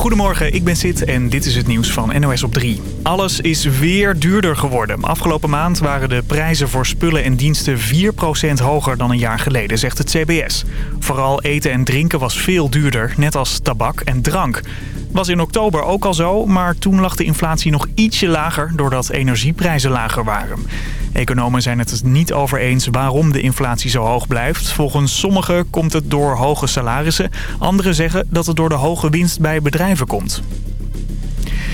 Goedemorgen, ik ben Sid en dit is het nieuws van NOS op 3. Alles is weer duurder geworden. Afgelopen maand waren de prijzen voor spullen en diensten 4% hoger dan een jaar geleden, zegt het CBS. Vooral eten en drinken was veel duurder, net als tabak en drank. Was in oktober ook al zo, maar toen lag de inflatie nog ietsje lager doordat energieprijzen lager waren. Economen zijn het er niet over eens waarom de inflatie zo hoog blijft. Volgens sommigen komt het door hoge salarissen. Anderen zeggen dat het door de hoge winst bij bedrijven komt.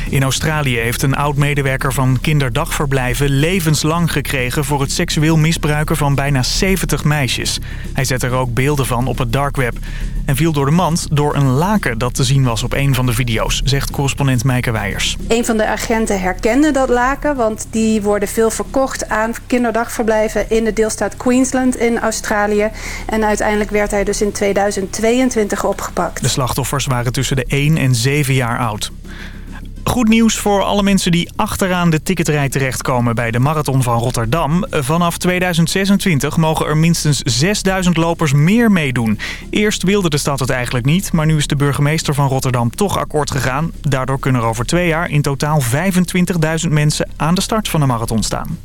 In Australië heeft een oud-medewerker van kinderdagverblijven levenslang gekregen voor het seksueel misbruiken van bijna 70 meisjes. Hij zette er ook beelden van op het dark web en viel door de mand door een laken dat te zien was op een van de video's, zegt correspondent Meike Weijers. Een van de agenten herkende dat laken, want die worden veel verkocht aan kinderdagverblijven in de deelstaat Queensland in Australië. En uiteindelijk werd hij dus in 2022 opgepakt. De slachtoffers waren tussen de 1 en 7 jaar oud. Goed nieuws voor alle mensen die achteraan de ticketrij terechtkomen bij de Marathon van Rotterdam. Vanaf 2026 mogen er minstens 6000 lopers meer meedoen. Eerst wilde de stad het eigenlijk niet, maar nu is de burgemeester van Rotterdam toch akkoord gegaan. Daardoor kunnen er over twee jaar in totaal 25.000 mensen aan de start van de marathon staan.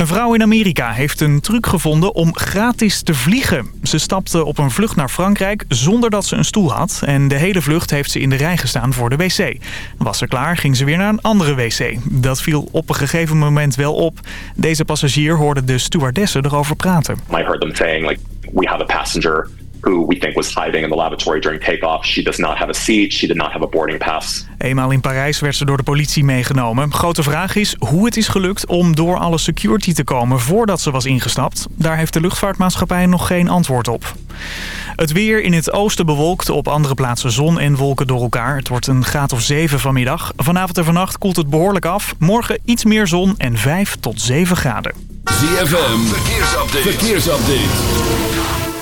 Een vrouw in Amerika heeft een truc gevonden om gratis te vliegen. Ze stapte op een vlucht naar Frankrijk zonder dat ze een stoel had. En de hele vlucht heeft ze in de rij gestaan voor de wc. Was ze klaar, ging ze weer naar een andere wc. Dat viel op een gegeven moment wel op. Deze passagier hoorde de stewardessen erover praten. I heard them saying like we have a passenger who we think was hiding in the laboratory during takeoff. She does not have a seat. She did not have a boarding pass. Eenmaal in Parijs werd ze door de politie meegenomen. Grote vraag is hoe het is gelukt om door alle security te komen voordat ze was ingestapt. Daar heeft de luchtvaartmaatschappij nog geen antwoord op. Het weer in het oosten bewolkt, op andere plaatsen zon en wolken door elkaar. Het wordt een graad of 7 vanmiddag. Vanavond en vannacht koelt het behoorlijk af. Morgen iets meer zon en 5 tot 7 graden. ZFM, verkeersupdate. verkeersupdate.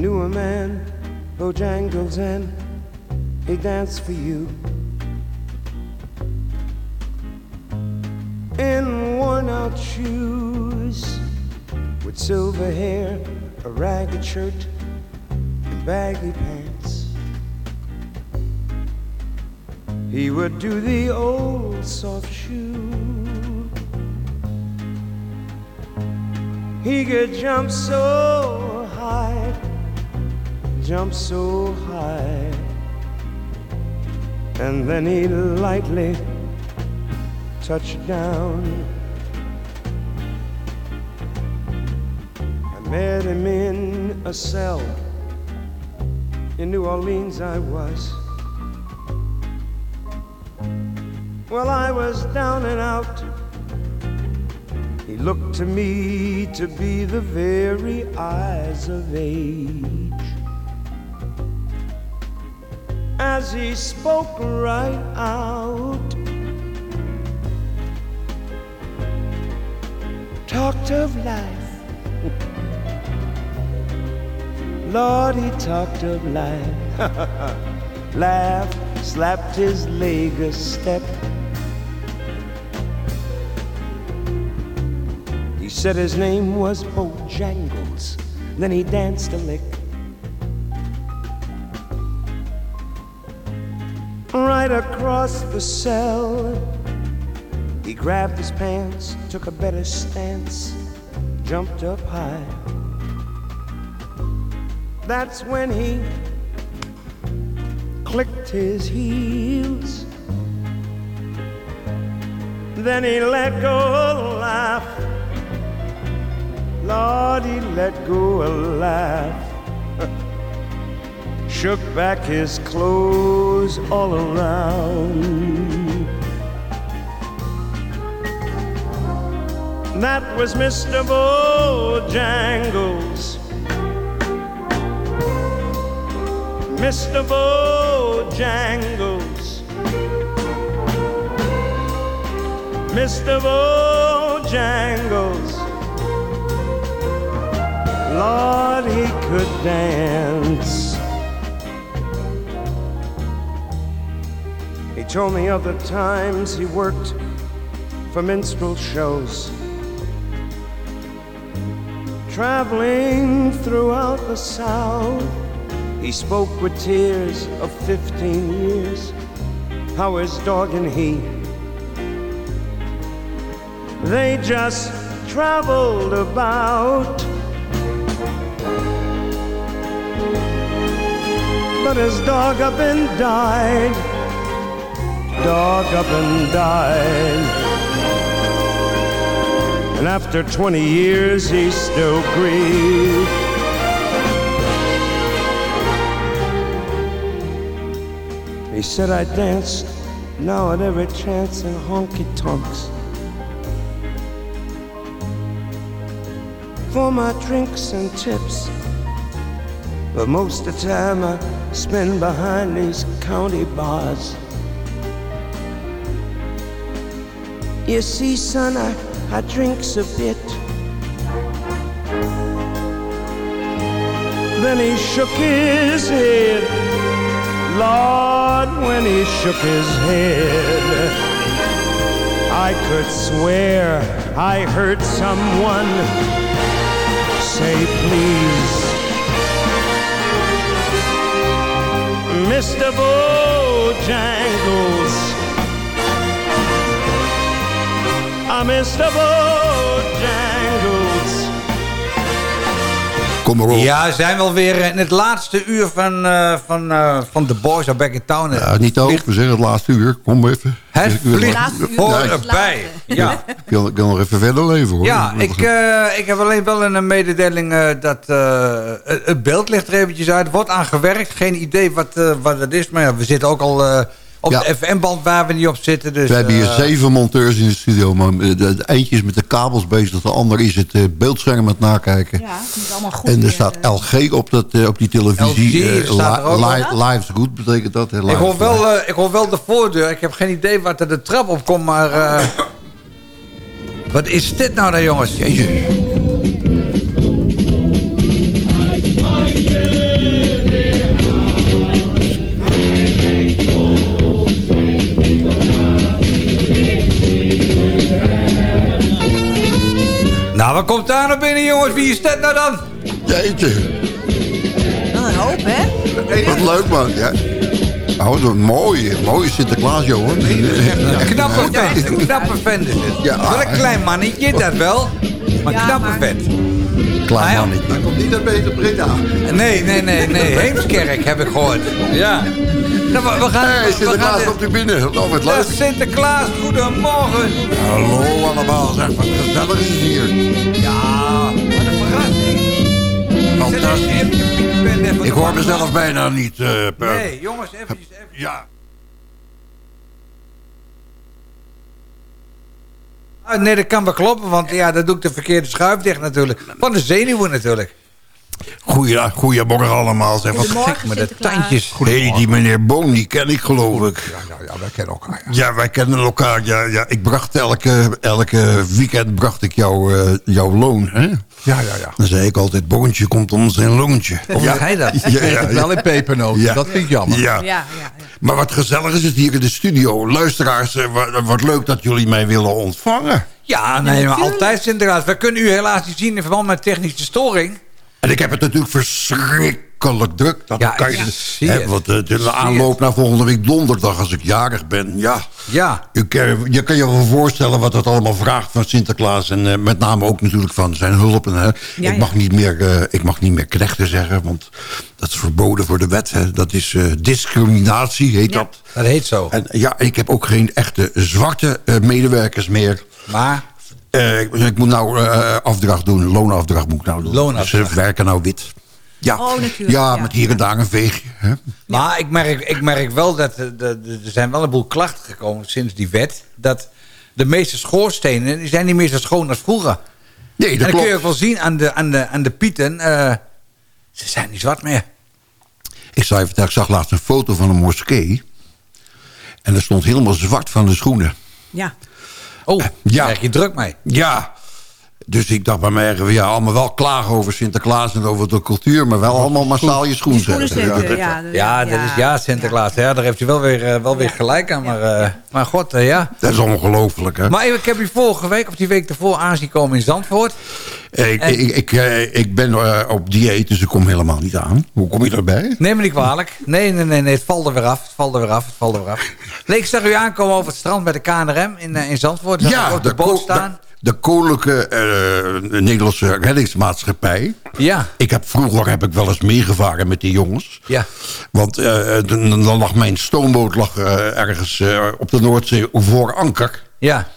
Knew a man, Bojangles, and he danced for you. In worn out shoes, with silver hair, a ragged shirt, and baggy pants. He would do the old soft shoe. He could jump so high jump so high. And then he lightly touched down. I met him in a cell in New Orleans, I was. Well, I was down and out. He looked to me to be the very eyes of age. As he spoke right out. Talked of life. Lord, he talked of life. Laughed, slapped his leg a step. He said his name was Bojangles. Then he danced a lick. Right across the cell. He grabbed his pants, took a better stance, jumped up high. That's when he clicked his heels. Then he let go a laugh. Lord, he let go a laugh. Shook back his clothes all around. That was Mr. Bojangles. Mr. Bojangles. Mr. Bojangles. Lord, he could dance. Told me of the times he worked for minstrel shows, traveling throughout the South. He spoke with tears of 15 years, how his dog and he they just traveled about. But his dog up and died, dog up and died. And after 20 years, he still grieved. He said I danced now at every chance in honky tonks. for my drinks and tips. But most of the time I spend behind these county bars. You see, son, I, I drinks a bit. Then he shook his head. Lord, when he shook his head, I could swear I heard someone say please. Mr. Bojangles. Mr. Bojangles. Kom maar op. Ja, we zijn wel weer in het laatste uur van, eh, van, eh, van The Boys are Back in Town. Ja, niet over, zeg het laatste uur. Kom maar even. Het vliegt voorbij. Ja, Ik wil, ik wil nog even verder leven hoor. ja ik, eh, ik heb alleen wel een mededeling eh, dat eh, het- beeld ligt er eventjes uit. Wordt aan gewerkt. Geen idee wat, eh, wat het is. Maar ja, we zitten ook al eh, op Ja. de FM-band waar we niet op zitten. Dus, we hebben hier eh, zeven monteurs in de studio. Maar de, de eentje is met de kabels bezig. De ander is het eh, beeldscherm aan het nakijken. Ja, het moet allemaal goed. En er staat eh, LG op, dat, eh, op die televisie. LG Eh, staat er ook li- Live is goed betekent dat. hè, Ik hoor, wel, eh, ik hoor wel de voordeur. Ik heb geen idee wat er de trap op komt, maar... eh, wat is dit nou dan, jongens? Jezus. Nou, wat komt daar naar binnen, jongens? Wie is dit nou dan? Jeetje. Wel een hoop, hè? Wat leuk man. Ja. Oh, wat mooi. Mooi Sinterklaas, Johan. Een knappe vent. Een knappe vent is het. Ja. Wel een klein mannetje, dat wel. Maar een Ja, knappe maar- vent. Klein Ah, ja. mannetje. komt niet uit Peter Breda. Nee, nee, nee, nee. Heemskerk heb ik gehoord. Ja. Nou, we, we gaan... We Sinterklaas gaan komt u binnen. Oh, wat leuk. Sinterklaas, goedemorgen. Hallo allemaal. Zeg, wat gezellig is hier. Ja, wat een verrassing. Fantastisch. Ik hoor op. mezelf bijna niet. eh, per- Nee, jongens, eventjes, even. Ja. Ah, nee, dat kan wel kloppen, want ja, dat doe ik de verkeerde schuif dicht natuurlijk. Van de zenuwen natuurlijk. Goeie, goeiemorgen allemaal. Zeg, wat Goedemorgen, gek. Maar de tandjes. Hé, die meneer Boom, die ken ik geloof ik. Ja, ja, wij kennen elkaar. Ja. Ja, wij kennen elkaar. Ja, ja. Ik bracht elke, elke weekend bracht ik jou, eh, jouw loon. Hè? Ja, ja, ja. Dan zei ik altijd, boontje komt om zijn loontje. Hoe ja. hij dat? Ja, ja, ja. Wel in pepernoten, Ja. dat vind ik jammer. Ja. Ja, ja, ja. Maar wat gezellig is het hier in de studio. Luisteraars, eh, wat, wat leuk dat jullie mij willen ontvangen. Ja, nee, maar altijd Sinterklaas. We kunnen u helaas niet zien in verband met technische storing. En ik heb het natuurlijk verschrikkelijk druk. Dat Ja, kan je, hè, het. want eh, de aanloop naar volgende week donderdag als ik jarig ben. Ja, Ja. je, kan- je kan je wel voorstellen wat dat allemaal vraagt van Sinterklaas. En eh, met name ook natuurlijk van zijn hulp. En, hè. Ja, ik, mag niet meer, eh, ik mag niet meer knechten zeggen, want dat is verboden voor de wet. Hè. Dat is discriminatie, heet Ja. dat. Dat heet zo. En ja, ik heb ook geen echte zwarte medewerkers meer. Maar Eh, ik, moet nou eh, afdracht doen, loonafdracht moet ik nou doen. Loonafdracht. Dus ze werken nou wit. Ja, Oh, natuurlijk, ja, ja. met hier en daar een veegje. Hè? Maar ik merk, ik merk wel dat er, er zijn wel een boel klachten gekomen sinds die wet. Dat de meeste schoorstenen die zijn niet meer zo schoon als vroeger. Nee, en dat dat kun je ook klopt. wel zien aan de, aan de, aan de pieten. eh, ze zijn niet zwart meer. Ik, ik zag laatst een foto van een moskee. En er stond helemaal zwart van de schoenen. Ja. Oh, daar Ja. krijg je druk mee. Ja, dus ik dacht bij mij, eigen, ja, allemaal wel klagen over Sinterklaas en over de cultuur, maar wel allemaal massaal je schoen Schoenen zetten. Ja, ja. Ja, dat is ja, Sinterklaas. Ja, daar heeft u wel weer, eh, wel weer gelijk aan. Maar, eh, maar god, eh, ja. Dat is ongelooflijk, hè? Maar ik heb u vorige week, of die week ervoor, aanzien komen in Zandvoort. ik, en- ik, ik, ik ben op dieet, dus ik kom helemaal niet aan. Hoe kom je erbij? Neem me niet kwalijk. Nee, nee, nee, nee, het valt er weer af. Het valt er weer af, het valt er weer af. Nee, ik zag u aankomen over het strand bij de KNRM in, in Zandvoort. Op de, boot staan. De, koninklijke eh, Nederlandse reddingsmaatschappij. Ja, Ik heb, vroeger heb ik wel eens meegevaren met die jongens. ja. Want eh, dan, lag mijn stoomboot lag, eh, ergens op de Noordzee voor anker. Ja,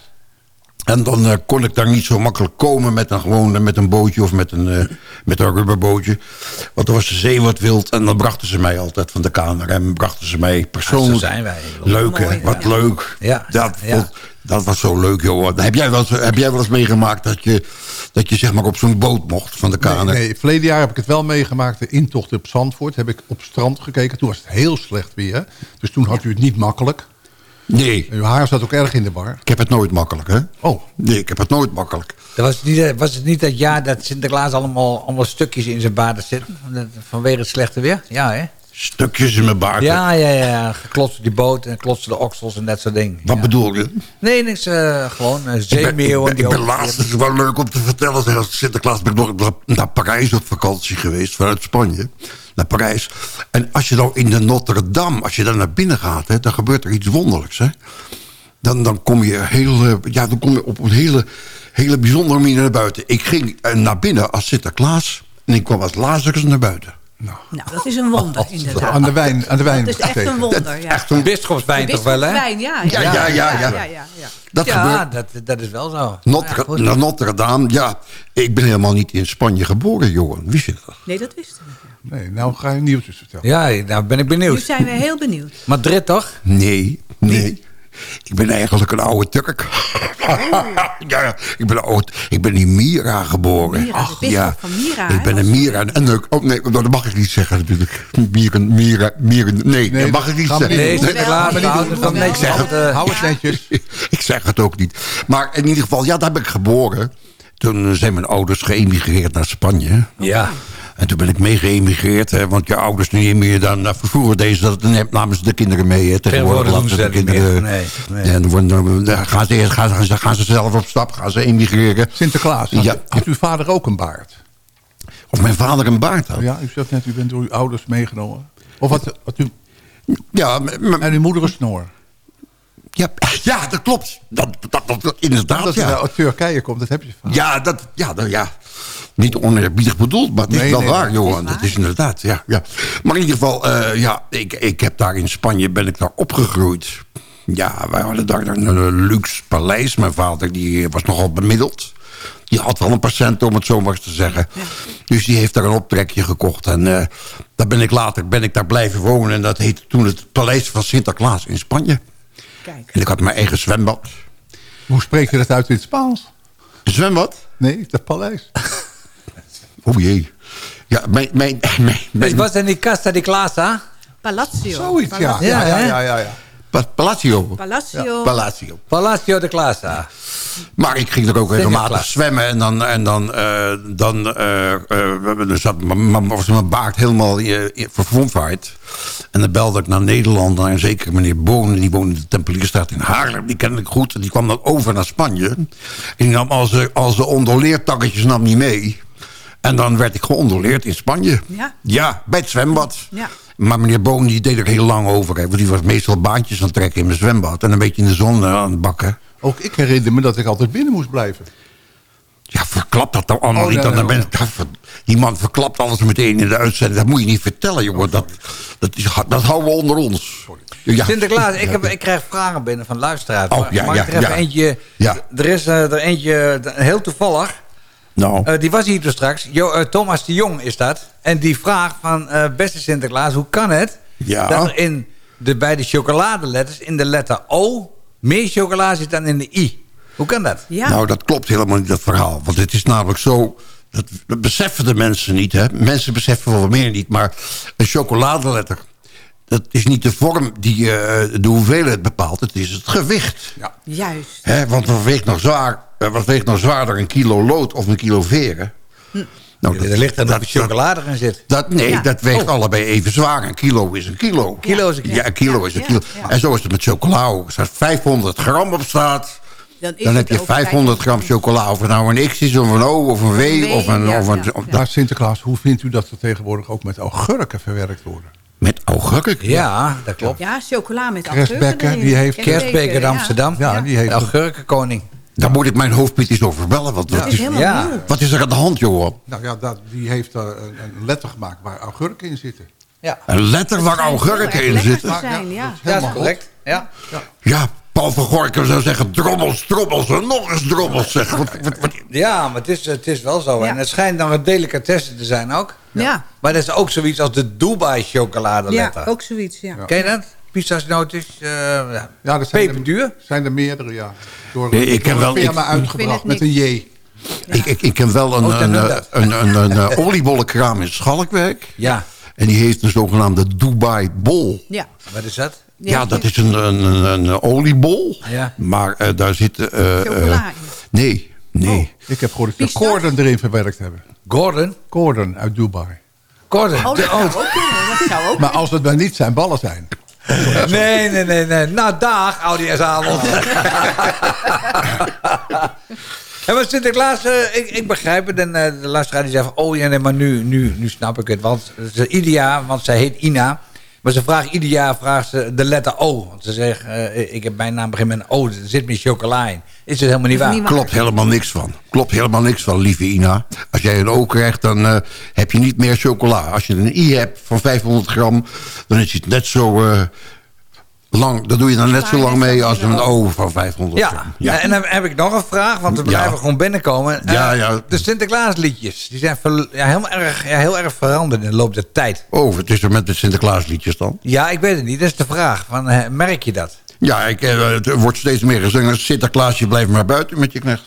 En dan kon ik daar niet zo makkelijk komen met een, gewoon, met een bootje of met een, met een rubberbootje. Want dan was de zee wat wild en dan brachten ze mij altijd van de KNRM. Brachten ze mij persoonlijk. zo zijn wij. Leuk wat leuk. Ja, Dat, ja. vond- dat was zo leuk joh. Heb jij wel eens, heb jij wel eens meegemaakt dat je, dat je zeg maar op zo'n boot mocht van de KNRM? Nee, nee, verleden jaar heb ik het wel meegemaakt. De intocht op Zandvoort heb ik op strand gekeken. Toen was het heel slecht weer. Dus toen had u het niet makkelijk. Nee, En uw haar zat ook erg in de bar. ik heb het nooit makkelijk hè. Oh, Nee, ik heb het nooit makkelijk. Dat was, het niet, was het niet dat jaar dat Sinterklaas allemaal, allemaal stukjes in zijn baard zit? Vanwege het slechte weer? Ja, hè? Stukjes in mijn baard. Ja, ja, ja. Geklotste die boot en klotste de oksels en dat soort dingen. Wat ja. bedoel je? Nee, niks. eh, gewoon uh, ik zeemeeuwen. ben, die ik ben laatst, het is wel leuk om te vertellen. Als Sinterklaas ben ik nog naar- Parijs op vakantie geweest. Vanuit Spanje. Naar Parijs. En als je nou in de Notre Dame, als je daar naar binnen gaat. Hè, dan gebeurt er iets wonderlijks. Hè. Dan, dan kom je, heel, eh, ja, dan kom je op een hele, hele bijzondere manier naar buiten. Ik ging eh, naar binnen als Sinterklaas. En ik kwam als Lazarus naar buiten. Nou, dat is een wonder, inderdaad. aan de wijn. Aan de wijn Dat is echt een wonder, ja. Echt een Bisschopswijn toch wel, hè? Wijn, ja. Ja, ja, ja, ja. ja, ja, ja. Dat ja, gebeurt. dat, dat is wel zo. Notre, Ja, Notre Dame, ja. Ik ben helemaal niet in Spanje geboren, Johan. Wist je dat? Nee, dat wisten we. Nee, nou ga je nieuwtjes vertellen. Ja, nou ben ik Nu benieuwd. zijn we heel benieuwd. Madrid toch? Nee, nee. Ik ben eigenlijk een oude Turk. ja, ik ben, oud, ik ben in Mira geboren. Mira, bisschop van Mira, Ik ben een Mira. En, oh nee, dat mag ik niet zeggen natuurlijk. Mira, Mira, Mira. Nee, Nee, dat mag ik niet zeggen. niet Nee, wel, het van wel. niks. zeg eh, Hou het netjes. ik zeg het ook niet. Maar in ieder geval, ja, daar ben ik geboren. Toen zijn mijn ouders geëmigreerd naar Spanje. Ja. En toen ben ik mee geëmigreerd. Hè, want je ouders niet meer dan... nou, Vroeger deden ze dat, dan namen ze de kinderen mee. Hè, Tegenwoordig laten de kinderen... Nee, nee. En dan gaan, ze, eerst- gaan, ze, gaan ze zelf op stap, gaan ze emigreren. Sinterklaas, had, Ja. had uw vader ook een baard? Of mijn vader een baard had. Ja, u zegt net, u bent door uw ouders meegenomen. Of had, had u, Ja, en uw moeder een snor? ja, ja, dat klopt. Dat, dat, dat, dat- inderdaad, Dat u ja. uit Turkije komt, dat heb je van. Ja, dat, ja, ja. Niet oneerbiedig bedoeld, maar het is Nee, wel nee, waar, dat Johan. Dat is inderdaad, ja, ja. Maar in ieder geval, eh, ja, ik, ik heb daar in Spanje, ben ik daar opgegroeid. Ja, wij hadden daar een, luxe paleis. Mijn vader die was nogal bemiddeld. Die had wel een patiënt, om het zo maar eens te zeggen. Dus die heeft daar een optrekje gekocht. En eh, daar ben ik later ben ik daar blijven wonen. En dat heette toen het Paleis van Sinterklaas in Spanje. Kijk. En ik had mijn eigen zwembad. Hoe spreek je dat uit in het Spaans? Een zwembad? Nee, dat paleis. O jee. Ja, mijn... mijn, mijn, Dus was er niet Casa di Clasa? Palazzo. Zoiets, ja. Palazzo. Ja, ja, ja, ja, ja. Pa- Palazzo. Palazzo. Palazzo. Palacio de Clasa. Maar ik ging er ook regelmatig zwemmen. En dan, en dan, eh, dan, eh, eh, was mijn baard helemaal uh. En dan belde ik naar Nederland. Naar een zekere meneer Bonen. Die woonde in de Tempelierstraat in Haarlem. Die kende ik goed. En die kwam dan over naar Spanje. En die nam al zijn, al zijn ondoleertakkertjes nam niet mee. En dan werd ik geondoleerd in Spanje. Ja. Ja, bij het zwembad. Ja. Maar meneer Boon die deed er heel lang over. Hè, want die was meestal baantjes aan het trekken in mijn zwembad. En een beetje in de zon eh, aan het bakken. Ook ik herinner me dat ik altijd binnen moest blijven. Ja, verklap dat dan allemaal Oh, niet. nee, Dan nee, ben ik- dat- die man verklapt alles meteen in de uitzending. Dat moet je niet vertellen, jongen. Dat, dat, is, dat houden we onder ons. Ja. Sinterklaas, ik, heb, ik krijg vragen binnen van luisteraars. Oh, ja, Mag ja, ik er even ja. eentje... Ja. Er is eh, er eentje, eh, heel toevallig... Nou, Eh, die was hier dus straks. Jo, eh, Thomas de Jong is dat. En die vraagt van, eh, beste Sinterklaas, hoe kan het... Ja. dat er in de, bij de chocoladeletters in de letter O... meer chocola zit dan in de I? Hoe kan dat? Ja. Nou, dat klopt helemaal niet, dat verhaal. Want het is namelijk zo... Dat, dat beseffen de mensen niet, hè. Mensen beseffen wel meer niet. Maar een chocoladeletter... dat is niet de vorm die eh, de hoeveelheid bepaalt. Het is het gewicht. Ja. Juist. Hè, want wat weegt, nog zwaar, wat weegt nog zwaarder, een kilo lood of een kilo veren? Nou, er ligt er nog chocolade in zit. Dat, nee, Ja. dat weegt Oh. allebei even zwaar. Een kilo is een kilo. Kilo is een kilo. Ja, een kilo is een kilo. ja. En zo is het met chocola. Als er 500 gram op staat... Dan, is Dan heb je ook 500 gram chocola. Of het nou een X is, of een O, of een W, of een... ja, of een ja, of- ja. Maar Sinterklaas, hoe vindt u dat er tegenwoordig ook met augurken verwerkt worden? Met augurk. Ja, dat klopt. Ja, chocola met Kerstbekker, augurken erin. die heeft- Kerstbeker Amsterdam. Ja, die heeft... De augurkenkoning. Daar moet ik mijn hoofdpiet eens over bellen. Want wat, Het is Ja. wat is er aan de hand, joh? Nou ja, dat, die heeft eh, een, een letter gemaakt waar augurken in zitten. Ja, Een letter waar augurken in zitten. zijn, ja. ja dat is correct. Ja. Ja, Paul van Gorkum zou zeggen... drommels, drommels en nog eens drommels. Zeg. Wat, wat, wat- ja, maar het is, het is wel zo. Ja. En het schijnt dan een delicatesse te zijn ook. Ja. Maar dat is ook zoiets als de Dubai Ja, chocoladeletter. ook zoiets, ja. Ken je dat? Pistachenootjes, eh ja. Ja, dat zijn peperduur. er, zijn er meerdere, ja. Door, Nee, ik door ken wel- een firma ik- uitgebracht met een J. Ik, ik, ik ken wel een, Oh, dan een, een, een, een, een, eh, oliebollenkraam in Schalkwijk. Ja, En die heeft een zogenaamde Dubai Bol. Ja. wat is dat? Ja, dat is een, een, een, een oliebol. Ja. Maar eh, daar zitten... eh, eh, Chocola in. nee, nee. Ik heb gehoord dat ze koorden erin verwerkt hebben. Gordon? Koorden uit Dubai. Gordon. Oh, dat de- zou ook kunnen. Dat zou ook Maar als het dan niet zijn ballen zijn. Nee, nee, nee, nee. Nou, dag, oudejaarsavond. En maar Sinterklaas, eh, ik, ik begrijp het. En eh, de luisteraar die zei van... Oh ja, nee, maar nu, nu, nu snap ik het. Want ieder jaar, want zij heet Ina... Maar ze vraagt ieder jaar vraagt ze de letter O. Want ze zegt, eh, ik heb mijn naam begint met een O. Er zit meer chocola in. Is het helemaal niet waar? niet waar. Klopt helemaal niks van. Klopt helemaal niks van, lieve Ina. Als jij een O krijgt, dan eh, heb je niet meer chocola. Als je een I hebt van 500 gram, dan is het net zo eh, lang. Dan doe je dan net zo lang mee als een O van 500 Ja. ja, en dan heb ik nog een vraag, want we Ja. blijven gewoon binnenkomen. Eh, Ja, ja. De Sinterklaasliedjes, die zijn ja, heel, erg, ja, heel erg veranderd in de loop der tijd. Oh, wat is er met de Sinterklaasliedjes dan? Ja, ik weet het niet. Dat is de vraag. Van, eh, merk je dat? Ja, ik, eh, het wordt steeds meer gezongen. Sinterklaasje, blijf maar buiten met je knecht.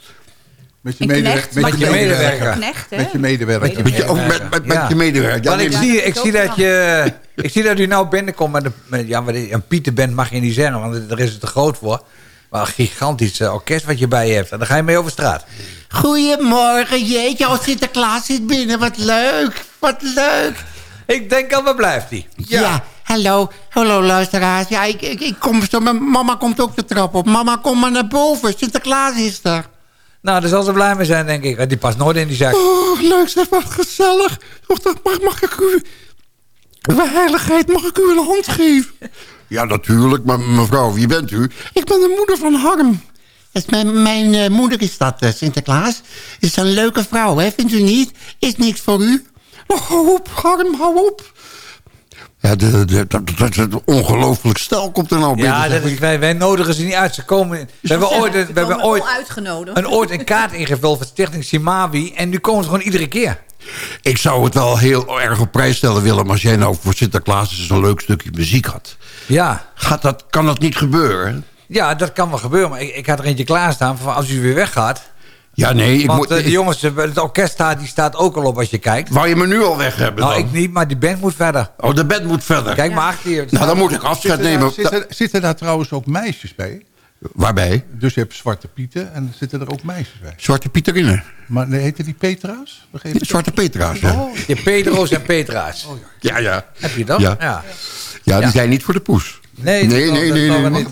Met je medewerker. met je medewerker. Knecht? Met je medewerker. Met je, met, met, met Ja. je medewerker. Ja, ik, zie, ik, zie dat je, ik zie dat u nou binnenkomt met, een, met ja, een Pieterband mag je niet zeggen, want daar is het te groot voor. Maar een gigantisch eh, orkest wat je bij je hebt. En dan ga je mee over straat. Goedemorgen, jeetje. Oh, Sinterklaas zit binnen. Wat leuk. Wat leuk. Ik denk al, waar blijft hij? Ja. hallo. Hallo, luisteraars. Ja, ik, ik, ik kom zo. Mijn mama komt ook de trap op. Mama, kom maar naar boven. Sinterklaas is er. Nou, daar zal ze blij mee zijn, denk ik. Die past nooit in die zak. Oh, leuk zeg, wat gezellig. Mag, mag ik u... Bij heiligheid, mag ik u een hand geven? Ja, natuurlijk, maar mevrouw, wie bent u? Ik ben de moeder van Harm. Dat is mijn, mijn eh, moeder is dat, eh, Sinterklaas. Is een leuke vrouw, hè? Vindt u niet? Is niks voor u? Oh, hou op, Harm, hou op. Ja, de, de, dat, dat, dat ongelooflijk stel komt er nou binnen. Ja, dat is, wij, wij nodigen ze niet uit. Ze komen, we hebben ooit, een- we hebben ooit, uitgenodigd. een, ooit een kaart ingevuld voor Stichting Simawi. En nu komen ze gewoon iedere keer. Ik zou het wel heel erg op prijs stellen, Willem... als jij nou voor Sinterklaas eens een leuk stukje muziek had. Ja, Gaat dat, kan dat niet gebeuren? ja dat kan wel gebeuren. Maar ik, ik had er eentje klaarstaan van als u weer weggaat. Ja, nee, ik Want moet... eh, de ik- jongens, eh, het orkest staat, die staat ook al op als je kijkt. Wou je me nu al weg hebben Nou, dan? ik niet, maar die band moet verder. Oh, de bed moet verder. Kijk maar achter je. Nou, dan moet ik afscheid Zitten nemen. daar, zitten, zitten daar trouwens ook meisjes bij? Waarbij? Dus je hebt Zwarte Pieten en er zitten er ook meisjes bij. Zwarte Pieterine. Maar nee, heette die Petra's? Zwarte Petra's, ja. Oh, Je Pedro's en Petra's. Ja, ja. Heb je dat? Ja. ja. Ja, die Ja. zijn niet voor de poes. Nee, nee, nee, nee. nee, nee.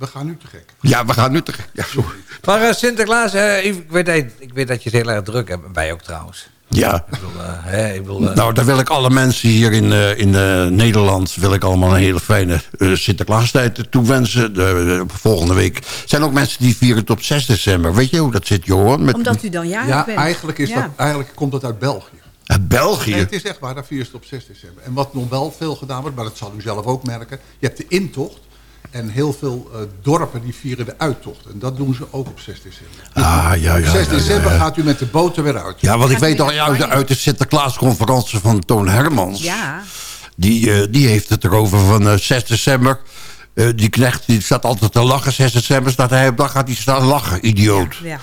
We, gaan nu te gek. Ja, we gaan nu terug. Ja, sorry. Maar eh, Sinterklaas, eh, ik, weet, dat- ik weet dat je het heel erg druk hebt. Wij ook trouwens. Ja. Ik wil, eh, hè, ik wil, Nou, daar wil ik alle mensen hier in, eh, in Nederland... wil ik allemaal een hele fijne uh, Sinterklaastijd toewensen. De, de, volgende week zijn ook mensen die vieren het op 6 december. Weet je hoe dat zit, Johan? Met, Omdat u dan jarig Ja, bent. eigenlijk, is Ja. Dat, eigenlijk komt dat uit België. Uit België? Nee, het is echt waar, daar vieren ze het op 6 december. En wat nog wel veel gedaan wordt, maar dat zal u zelf ook merken... je hebt de intocht en heel veel eh, dorpen die vieren de uittocht. En dat doen ze ook op 6 december. Ah, ja, ja. op 6 ja, ja, december ja. gaat u met de boot er weer uit. Ja, want ik weet naar uit, de- uit de Sinterklaasconferentie van Toon Hermans... Ja. Die, eh, die heeft het erover van eh, 6 december. Eh, die knecht die staat altijd te lachen. 6 december staat hij op dag gaat hij staan lachen, idioot. Ja, ja.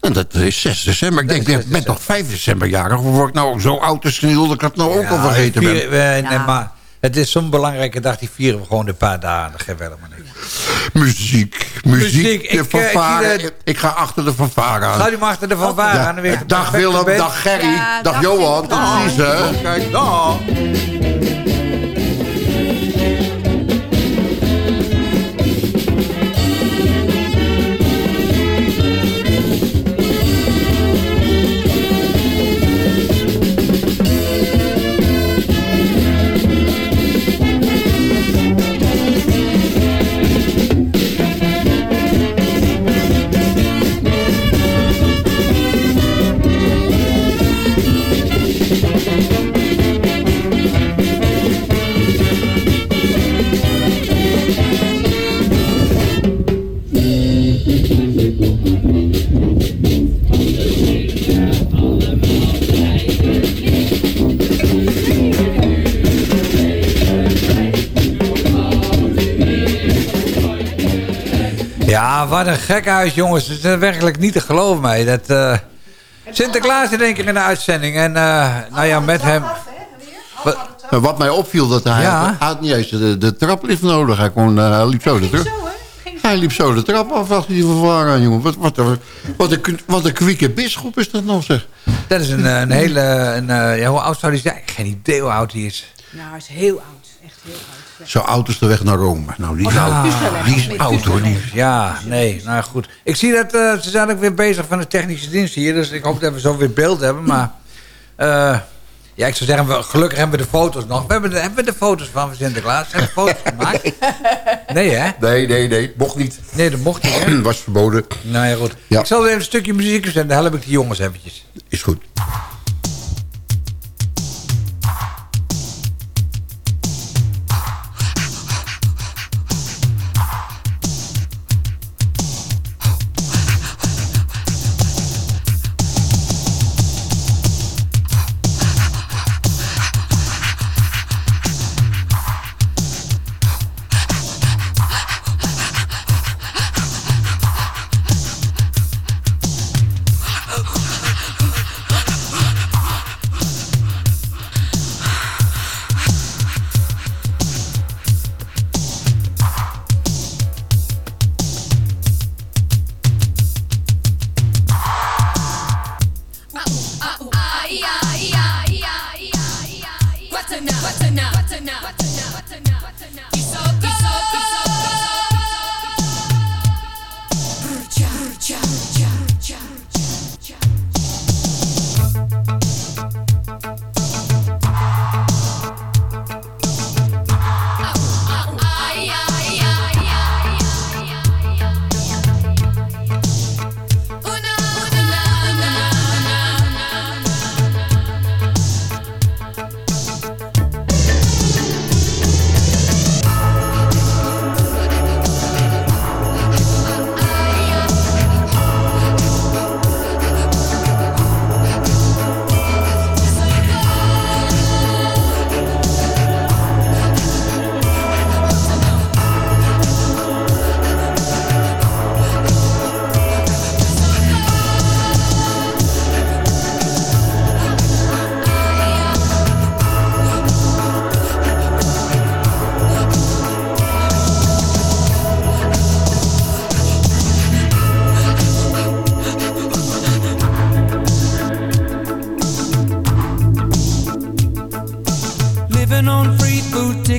En dat is 6 december. Ik denk, Dat ik 6 ben toch 5 december jarig? Of word ik nou zo oud als seniel dat ik het nou ook al vergeten ben? Ja. maar het is zo'n belangrijke dag, die vieren we gewoon een paar dagen. Dat geeft verder maar niks. Muziek, muziek, Muziek, de ik, eh, ik fanfare. ga achter de fanfare aan. Gaat u maar achter de Ja. aan. Weer Dag Willem, dag Gerry, Ja, dag dag Johan. Tot Dag. ziens. Kijk, daar. Ja, wat een gek huis, jongens. Het is werkelijk niet te geloven, mij. Dat, eh, Sinterklaas in één keer in de uitzending. En eh, nou ja, met hem... Wat- Maar Wat mij opviel, dat hij, Ja. hij had niet eens de, de traplift nodig. Hij, kon, eh, hij liep zo de trap. Hij liep zo de trap af vervanger aan, jongen. Wat, wat, wat, wat, een, wat een kwieke bisschop is dat nog, zeg. Dat is een, een hele... Een, eh, ja, hoe oud zou hij zijn? Ik heb geen idee hoe oud hij is. Nou, hij is heel oud. Echt heel oud. Zo oud is de weg naar Rome. Nou, die is Oh, oud. Methuselem. Die is oud, hoor. Die. Ja, nee, nou goed. Ik zie dat eh, ze zijn ook weer bezig van de technische dienst hier. Dus ik hoop dat we zo weer beeld hebben. Maar eh, ja, ik zou zeggen, we, gelukkig hebben we de foto's nog. We hebben de, hebben we de foto's van Sinterklaas? Hebben we foto's gemaakt? Nee, hè? Nee, nee, nee. Mocht niet. Nee, dat mocht niet, hè? Was verboden. Nou ja, goed. Ja. Ik zal even een stukje muziek zetten. Dan help ik die jongens eventjes. Is goed.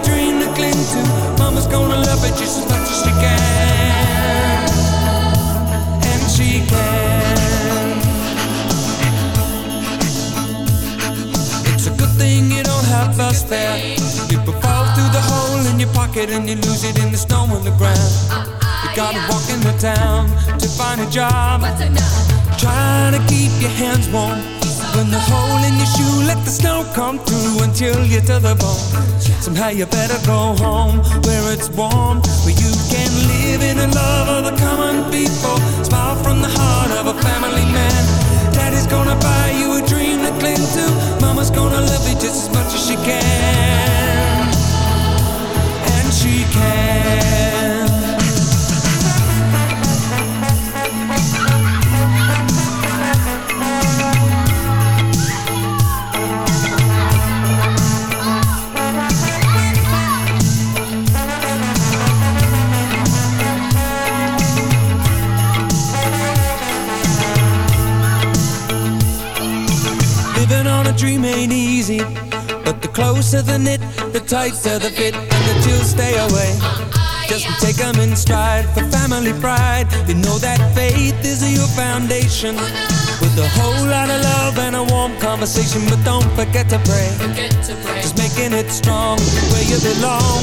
a dream to cling to. Mama's gonna love it just as much as she can. And she can. It's a good thing you don't have us there. People fall through the hole in your pocket And you lose it in the snow on the ground. You gotta uh-uh, walk in the town to find a job. Trying to keep your hands warm. When the hole in your shoe let the snow come through until you're to the bone Somehow you better go home where it's warm Where you can live in the love of the common people. Smile from the heart of a family man. Daddy's gonna buy you a dream to cling to. Mama's gonna love you just as much as she can. And she can ain't easy, but the closer the knit, the tighter the fit, and the chills stay away. Just take them in stride for family pride. You know that faith is your foundation. With a whole lot of love and a warm conversation, but don't forget to pray. Just making it strong where you belong.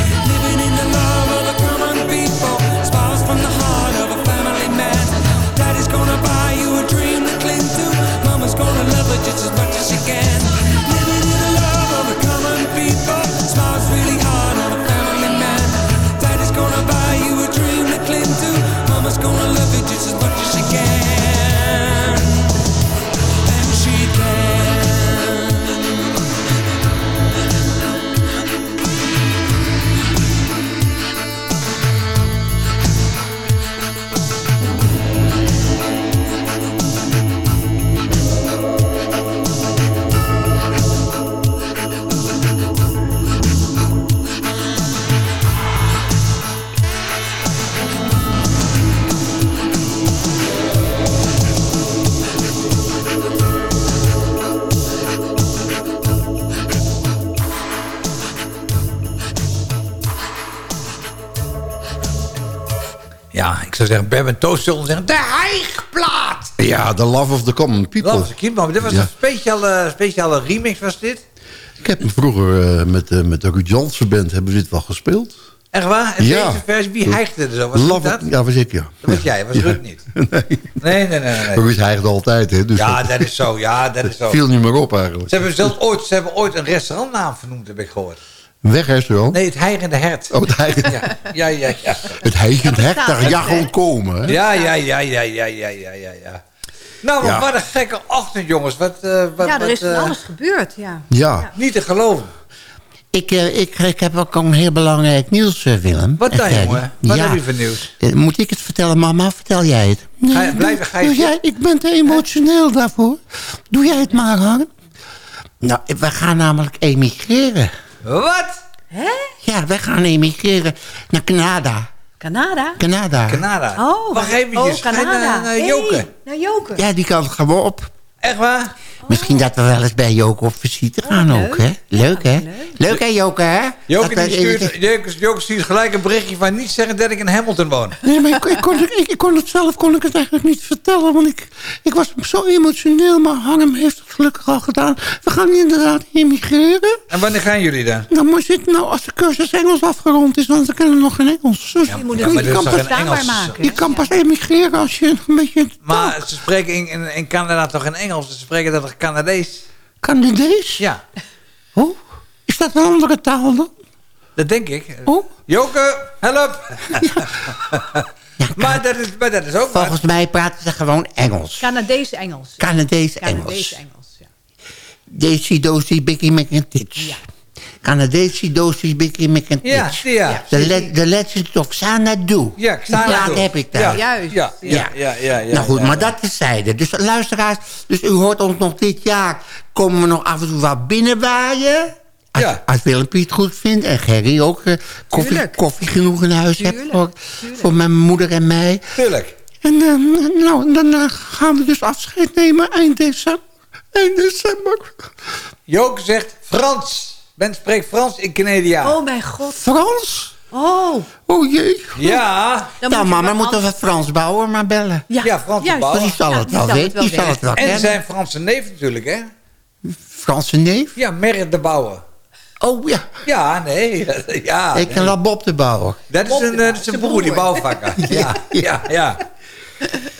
Zeggen, Beb en Toast zullen zeggen... De Hijgplaat! Ja, The Love of the Common People. Love the Kid, maar dit was Ja. een speciale, speciale remix, was dit? Ik heb hem vroeger eh, met, eh, met de Ruud Jansen band hebben we dit wel gespeeld. Echt waar? En Ja. deze versie, wie hijgde er zo? Was Love dat? Ja, was ik, ja. Dat was jij, was Ja. Ruud niet? Nee. Nee, nee, nee. nee. Ruud hijgde altijd, hè. Dus Ja, dat is zo, ja, dat is zo. viel niet meer op eigenlijk. Ze hebben, ooit, ze hebben ooit een restaurantnaam vernoemd, heb ik gehoord. Wegrestaurant? Nee, het Heigende Hert. Oh, het Heigende ja, ja, ja, ja, Het Heigende Hert, daar ja komen Hè? Ja, ja, ja, ja, ja, ja, ja, ja. Nou, wat een gekke ochtend, jongens. Wat, uh, wat, ja, er is eh, alles gebeurd, ja. ja. Niet te geloven. Ik, eh, ik, ik heb ook een heel belangrijk nieuws, Willem. Wat dan, jongen? Wat heb je voor nieuws? moet ik het vertellen, mama? Vertel jij het? Nee, blijf, ga je doe, jij, ik ben te emotioneel daarvoor. Doe jij het maar, hangen. Nou, we gaan namelijk emigreren. Wat? Hè? Ja, wij gaan emigreren naar Canada. Canada? Canada. Canada. Oh, Wacht waar- eventjes. oh, Canada. naar, naar Hey, Joke? naar Joke. Ja, die kant gaan we op. Echt waar? Misschien dat we wel eens bij Joke op visite gaan ook, hè? Leuk, hè? Leuk, hè, Joke, hè? Joke, die stuurt, Joke, Joke stuurt gelijk een berichtje van niet zeggen dat ik in Hamilton woon. Nee, maar ik, ik, kon, het- ik, ik kon het zelf kon ik het eigenlijk niet vertellen. Want ik, ik was zo emotioneel. Maar Harm heeft het gelukkig al gedaan. We gaan inderdaad emigreren. En wanneer gaan jullie dan? Dan moet ik nou, als de cursus Engels afgerond is... want we kennen nog geen Engels. Dus Ja, Je moet ja, maar toch geen verstaanbaar Engels? maken. je kan pas emigreren als je een beetje... Maar ze spreken in, in, in Canada toch in Engels? Ze spreken dat toch Canadees? Canadees? Ja. Oh, is dat een andere taal dan? Dat denk ik. Oh? Joke, help! maar, dat is, maar dat is ook. Volgens mij praten ze gewoon Engels. Canadees Engels. Canadees Canadees Engels. Engels, ja. Dosi bikkie McIntitch. Ja. Canadese dosis bikkie McIntitch. Ja, ja. De, le de Legend of Xanadu. Ja, Xanadu. Ja, dat heb ik daar. Ja, Juist. Ja, ja, ja, ja, ja, nou goed, ja, maar ja. dat is zijde. Dus luisteraars, dus u hoort ons nog dit jaar... komen we nog af en toe wat binnenwaaien. Als, Ja. als Willempie het goed vindt en Gerry ook eh, koffie, Tuurlijk. koffie genoeg in huis hebt voor, tuurlijk. voor mijn moeder en mij. Tuurlijk. En eh, nou, dan eh, gaan we dus afscheid nemen eind december. Eind december. Joke zegt Frans. Ben spreekt Frans in Canada. Oh mijn god. Frans? Oh. Oh jee. Ja. Dan nou, mama moeten we Frans Bauer maar bellen. Ja, Ja, Frans. Bauer. Die zal Ja, het die wel zal het weten. wel Die zal het wel En zijn Franse neef natuurlijk, hè? Franse neef? Ja, Merritt de Bouwer. Oh ja. Ja, nee. Ja. Ik ken wel Bob de Bauer. Dat is een, eh, dat is een broer, die bouwvakker. Ja, ja, ja.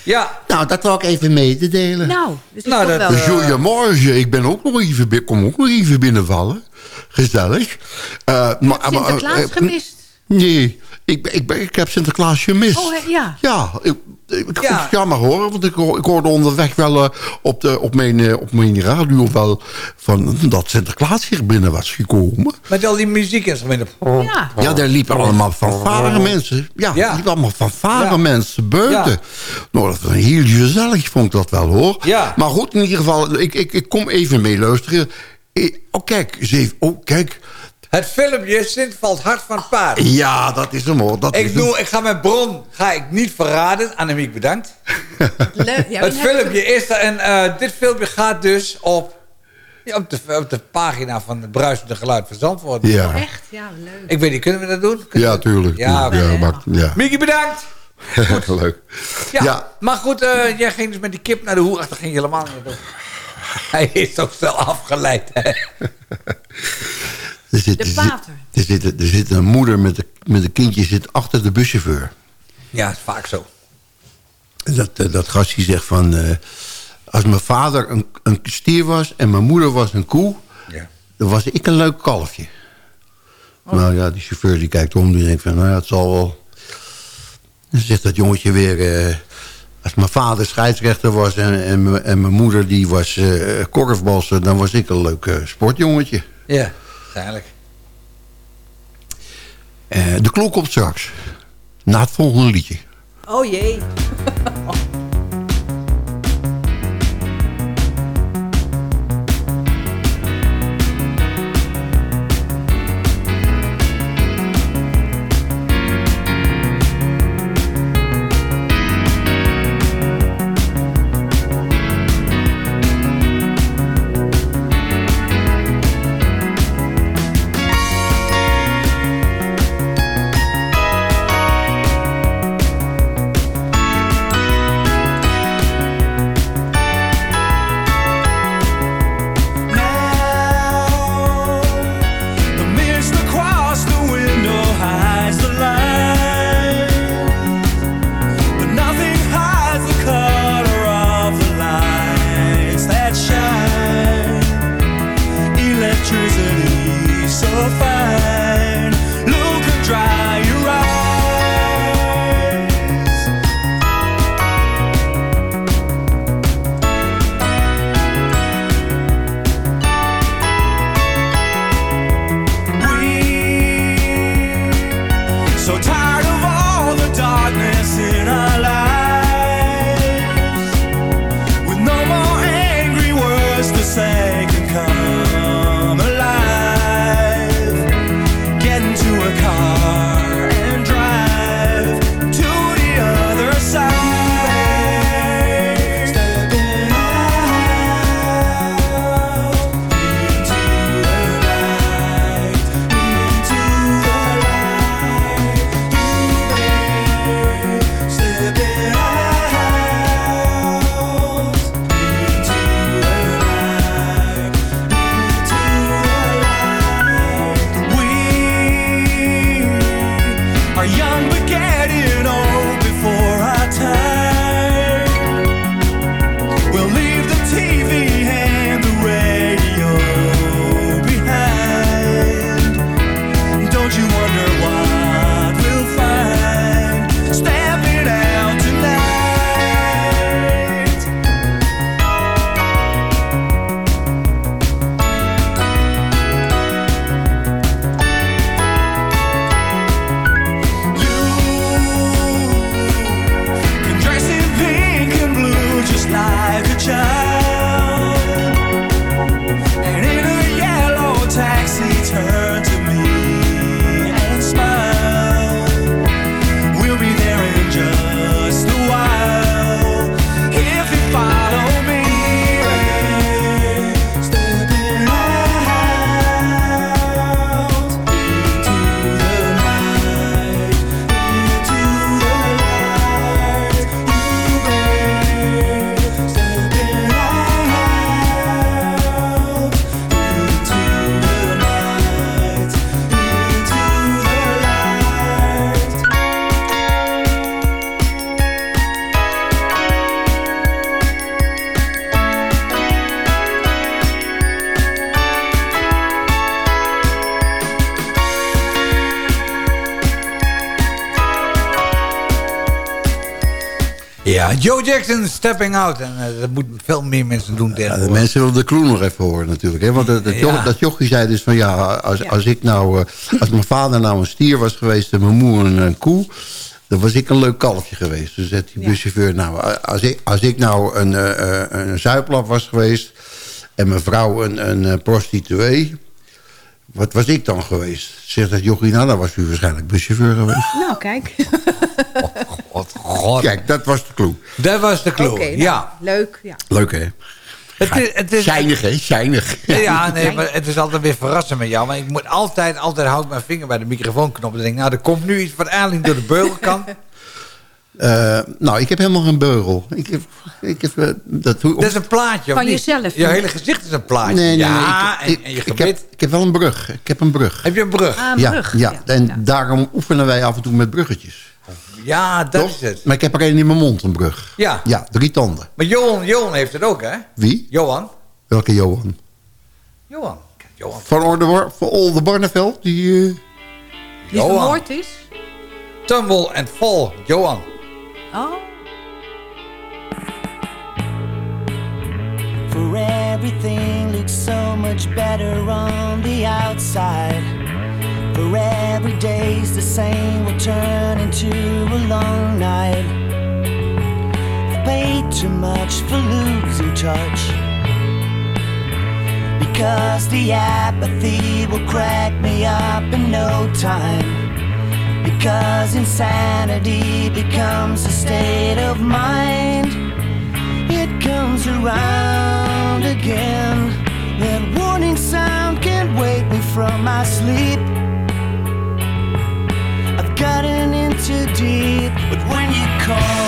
Ja, Nou, dat wil ik even mededelen. Nou, dus Nou, dat, wel... eh, Goedemorgen, ik ben ook nog even, kom ook nog even binnenvallen. Gezellig. Eh, maar, maar, Sinterklaas eh, gemist. Nee, ik, ik, ben, ik heb Sinterklaas gemist. Oh, ja. Ja, ik, ik Ja. het jammer hoor. Want ik, ik hoorde onderweg wel eh, op, de, op, mijn, eh, op mijn radio wel van, dat Sinterklaas hier binnen was gekomen. met al die muziekinstrumenten. Ja. Ja, daar liepen allemaal fanfare mensen. Ja, Ja. er liepen allemaal fanfare Ja. mensen buiten. Ja. Nou, dat was heel gezellig, vond ik dat wel hoor. Ja. Maar goed, in ieder geval, ik, ik, ik kom even meeluisteren. Eh, Oh, kijk, ze heeft, oh, kijk. Het filmpje Sint valt hard van het paard. Ja, dat is hem hoor. Dat is Ik, hem. doe, ik ga mijn bron ga ik niet verraden. Annemiek, bedankt. Leuk. Ja, het filmpje is er en eh, dit filmpje gaat dus op, ja, op, de, op de pagina van het bruisende geluid van Zandvoort. Ja, hem- Echt? Ja, leuk. Ik weet niet, kunnen we dat doen? Kunnen ja, tuurlijk. Ja, tuurlijk. ja, maar, ja. Mieke, bedankt. Leuk. Ja, Ja. maar goed, eh, jij ging dus met die kip naar de hoer. Ach, dat ging je helemaal niet doen. Hij is toch snel afgeleid, hè? Er zit, De er zit-. Er zit, er zit een moeder met een, met een kindje zit achter de buschauffeur. Ja, is vaak zo. Dat, eh, dat gastje zegt van... eh, als mijn vader een, een stier was en mijn moeder was een koe... Ja. dan was ik een leuk kalfje. Oh. Nou ja, die chauffeur die kijkt om die denkt van... nou ja, het zal wel... Dan zegt dat jongetje weer... eh, als mijn vader scheidsrechter was en, en, mijn- en mijn moeder die was eh korfbalster... dan was ik een leuk eh, sportjongetje. Ja, eigenlijk. Eh, de klok komt straks. Na het volgende liedje. Oh jee. Ja, Joe Jackson, Stepping Out. En eh, dat moeten veel meer mensen doen Ja, de mensen willen de clue nog even horen natuurlijk. Hè? Want dat, dat, joch- Ja. dat jochie zei dus van ja, als, als ik nou, eh, als mijn vader nou een stier was geweest en mijn moeder een, een koe, dan was ik een leuk kalfje geweest. Dus zegt die buschauffeur, nou, als ik, als ik nou een, eh, eh, een zuiplap was geweest en mijn vrouw een, een eh, prostituee, wat was ik dan geweest? Zegt dat jochie, nou, dan was u waarschijnlijk buschauffeur geweest. Nou, kijk. God. Kijk, dat was de clue. Dat was de clue, Oké, nou, ja. Leuk, ja. Leuk hè? Het is, het is, Schijnig hè? Schijnig. Ja, nee, maar het is altijd weer verrassen met jou. Maar ik moet altijd, altijd hou ik mijn vinger bij de microfoonknop. En denk, nou, er komt nu iets wat eigenlijk door de beugel kan. Eh, nou, ik heb helemaal geen beugel. Ik heb, ik heb, eh, dat, hoe, Dat is een plaatje, of Van niet? jezelf, Je hele gezicht is een plaatje. Nee, nee, ja, nee. Ik, en, en je ik, heb, ik heb wel een brug. Ik heb een brug. Heb je een brug? Ah, een ja, brug. ja, en daarom oefenen wij af en toe met bruggetjes. Ja, dat Toch? is het. Maar ik heb er één in mijn mond, een brug. Ja. Ja, drie tanden. Maar Johan, Johan heeft het ook, hè? Wie? Johan. Welke Johan? Johan. Van, Orde, van Olde Barneveld? Die, eh, Die vermoord is? Tumble and Fall. Johan. Oh. For everything looks so much better on the outside. For every day's the same will turn into a long night. I've paid too much for losing touch. Because the apathy will crack me up in no time. Because insanity becomes a state of mind. It comes around again. That warning sound can't wake me from my sleep. Gotten in too deep, but when you call,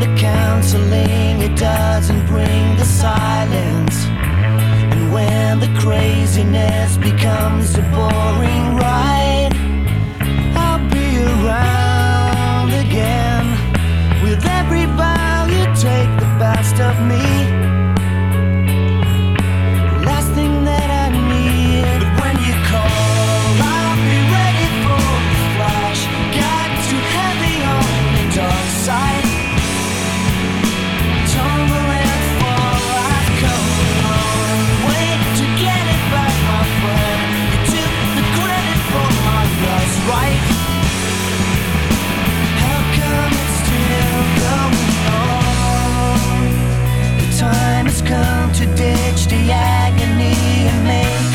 the counseling it doesn't bring the silence, and when the craziness becomes a boring ride, I'll be around again. With every bow, you take the best of me.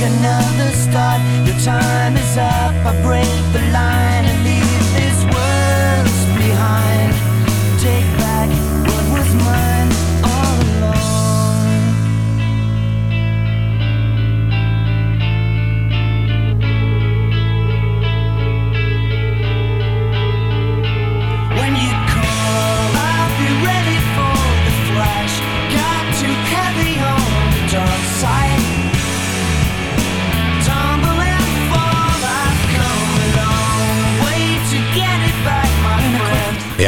Another start. Your time is up. I break the line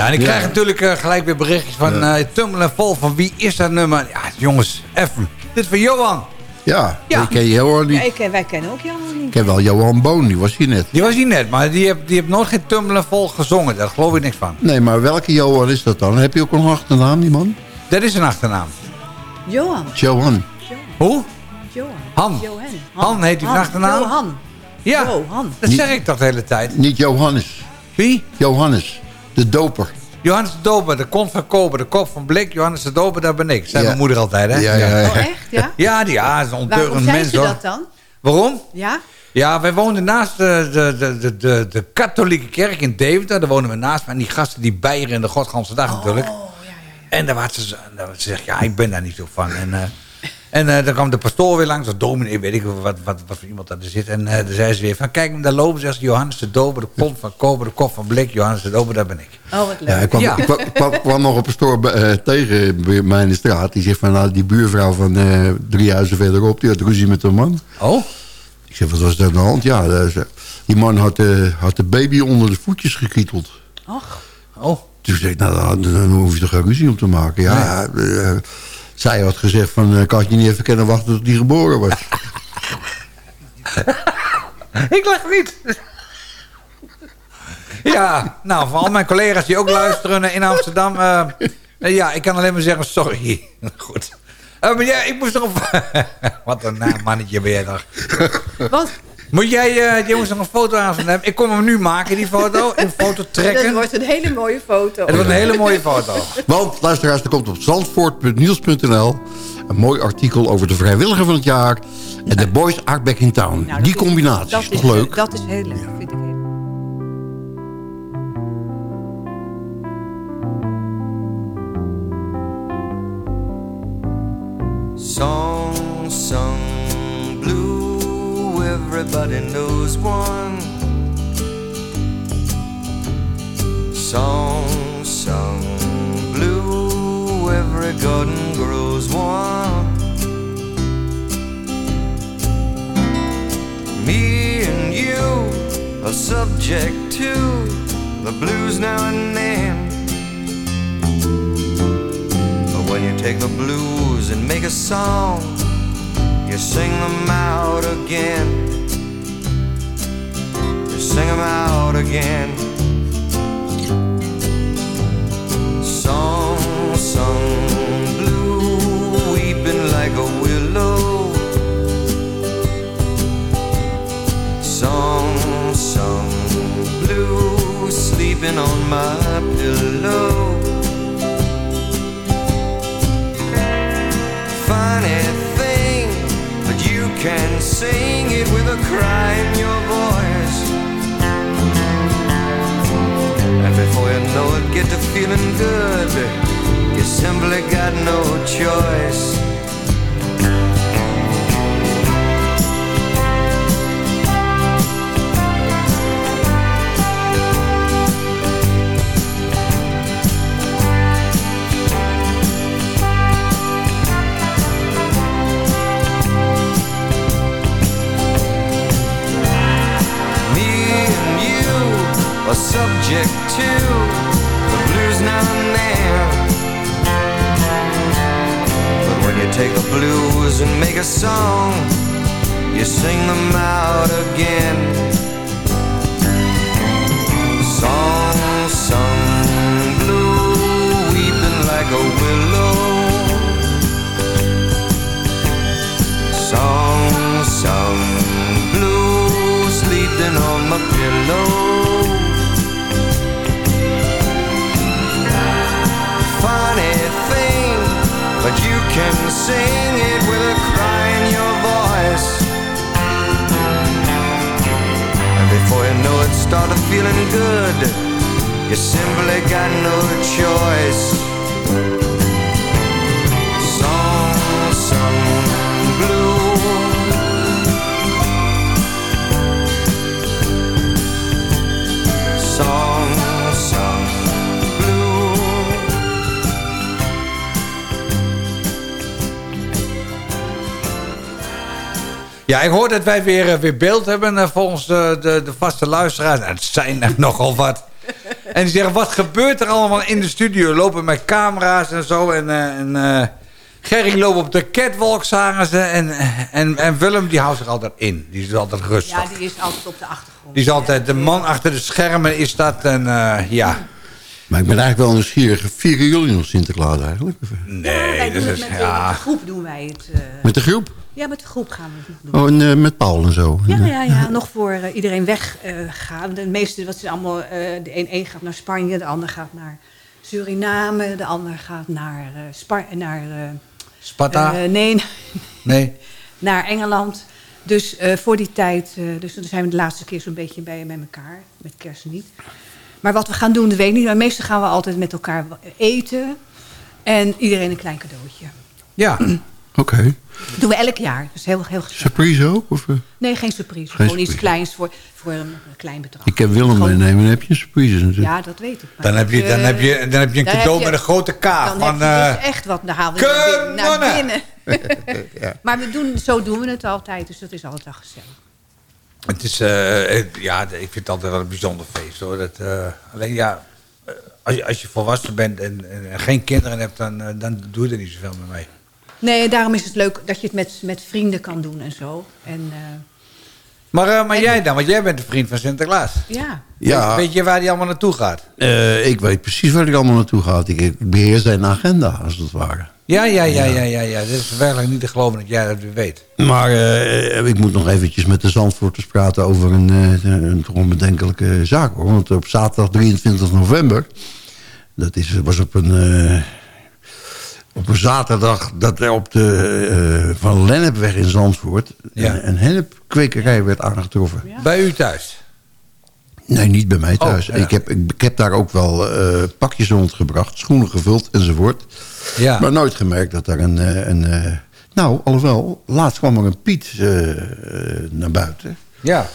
en ik krijg natuurlijk eh, gelijk weer berichtjes van eh Tumble and Fall. Van wie is dat nummer? Ja, jongens, even. Dit is van Johan. ja, Ja. ik ken Johan Ja, niet. ik, eh, wij kennen ook Johan Ik niet. ken wel Johan Boon, die was hier net. Die was hier net, maar die heeft, die heeft nooit geen Tumble Fall gezongen. Daar geloof ik niks van. Nee, maar welke Johan is dat dan? Heb je ook een achternaam, die man? Dat is een achternaam. Johan. Johan. Hoe? Johan. Han. Johan. Han heet die achternaam? Johan. Ja, Johan. dat zeg ik toch de hele tijd. Niet Johannes. Wie? Johannes, de doper. Johannes de Doper, de kont van koper, de kop van blik. Johannes de Doper, dat ben ik. Zei Ja. mijn moeder altijd, hè? Ja, ja, ja. Oh, echt? Ja? Ja, die ja, is een mens, ze hoor. dat dan? Waarom? Ja? Ja, wij woonden naast de, de, de, de, de, de katholieke kerk in Deventer. Daar wonen we naast. En die gasten die bijeren in de Godganse dag natuurlijk. En daar was ze, daar was ze zegt, ja, ik ben daar niet zo van. En, eh, En eh dan kwam de pastoor weer langs, of dominee, weet ik wat, wat, wat, wat voor iemand dat er zit. En eh dan zei ze weer van, kijk, daar lopen ze, Johannes de Doper, de kont van koper, de kop van blik, Johannes de Doper, daar ben ik. Oh, wat leuk. Ja, ik kwam, Ja. ik kwam, kwam- kwam nog op een store eh, tegen bij mij in de straat. Die zegt van, nou, die buurvrouw van eh, drie huizen verderop, die had ruzie met haar man. Oh? Ik zeg, wat was er aan de hand? Ja, dat is- die man had, had de baby onder de voetjes gekieteld. Och. Oh. Dus ik zeg, nou, dan, dan hoef je er geen ruzie om te maken. Ja, eh, zij had gezegd van, eh, kan je niet even kunnen wachten tot die geboren was. Ik lach niet. Ja, nou, voor al mijn collega's die ook luisteren in Amsterdam. eh, ja, ik kan alleen maar zeggen, sorry. Goed. Eh, maar ja, ik moest nog... Wat een naam mannetje ben jij toch. Wat? Moet jij, eh jongens, nog een foto aan van hem? Ik kom hem nu maken, die foto. Een foto trekken. Dat wordt een hele mooie foto. Het wordt een hele mooie foto. Want, luisteraars, er komt op zandvoort.niels.nl... een mooi artikel over de vrijwilliger van het jaar... en de Boys Are Back in Town. Nou, die combinatie dat is toch leuk? Dat is heel leuk, vind ik Song blue, everybody knows one. Song sung blue, every garden grows one. Me and you are subject to the blues now and then. But when you take the blues and make a song, you sing them out again. You sing them out again. Song sung blue, weeping like a willow. Song sung blue, sleeping on my pillow. Can sing it with a cry in your voice. And before you know it, get to feeling good. You simply got no choice. Blues and make a song, you sing them out again. Song sung blue, weeping like a willow. Song sung blue, sleeping on my pillow. Funny thing, but you can sing know it, started feeling good. You simply got no choice. Ja, ik hoor dat wij weer, eh, weer beeld hebben eh, volgens de, de, de vaste luisteraars. Nou, het zijn er nogal wat. En die zeggen, wat gebeurt er allemaal in de studio? Lopen met camera's en zo. En, eh, en eh, Gerry loopt op de catwalk, zagen ze. En, en, en Willem, die houdt zich altijd in. Die is altijd rustig. Ja, die is altijd op de achtergrond. Die is altijd, de man achter de schermen is dat. En eh, ja, Maar ik ben eigenlijk wel nieuwsgierig. Vieren jullie nog Sinterklaas eigenlijk? Nee, dat is... met, Ja. met de groep doen wij het. eh, Met de groep? Ja, met de groep gaan we het doen. Oh, en eh, met Paul en zo? Ja, ja, ja, nog voor eh, iedereen weggaan. de meeste, wat ze allemaal, eh, de een, een gaat naar Spanje, de ander gaat naar Suriname, de ander gaat naar, eh Spa naar eh, Sparta? eh, nee, Nee. naar Engeland. Dus eh, voor die tijd, eh, dus dan zijn we de laatste keer zo'n beetje bij met elkaar, met kerst niet. Maar wat we gaan doen, dat weet ik niet. Maar meestal gaan we altijd met elkaar eten en iedereen een klein cadeautje. Ja, Oké. Dat doen we elk jaar. Dat is heel, heel gezellig. Surprise ook? Of, eh? Nee, geen surprise. Geen Gewoon iets kleins voor, voor een, een klein bedrag. Ik heb Willem meenemen, dan heb je een surprise natuurlijk. Ja, dat weet ik. maar Dan heb je, dan heb je, dan heb je een dan cadeau heb je- met een grote K. Dan van, heb je eh, dus echt wat. Dan halen we naar binnen. Naar binnen. Maar we doen, zo doen we het altijd. Dus dat is altijd wel gezellig. Het is, eh, ja, ik vind het altijd wel een bijzonder feest hoor. Dat, eh, alleen ja, als je, als je volwassen bent en, en, en geen kinderen hebt, dan, dan doe je er niet zoveel meer mee. Nee, daarom is het leuk dat je het met, met vrienden kan doen en zo. En eh, Maar, eh, maar jij dan, want jij bent een vriend van Sinterklaas. ja. Ja. Weet je waar die allemaal naartoe gaat? Eh, ik weet precies waar ik allemaal naartoe ga. Ik, ik beheer zijn agenda, als het ware. Ja, ja, ja, ja, ja, ja. Het is werkelijk niet te geloven dat jij dat weet. Maar eh, ik moet nog eventjes met de Zandvoorters praten over een, eh, een, toch een bedenkelijke zaak. Hoor. Want op zaterdag 23 november, dat is, was op een, eh, op een zaterdag dat er op de eh, Van Lennepweg in Zandvoort Ja. een, een hennepkwekerij werd aangetroffen. Bij u thuis? Nee, niet bij mij thuis. Oh, ja. ik, heb, ik, ik heb daar ook wel eh, pakjes rondgebracht, schoenen gevuld enzovoort. Ja. Maar nooit gemerkt dat daar een... eh, een eh, nou, alhoewel, laatst kwam er een Piet naar buiten. Ja.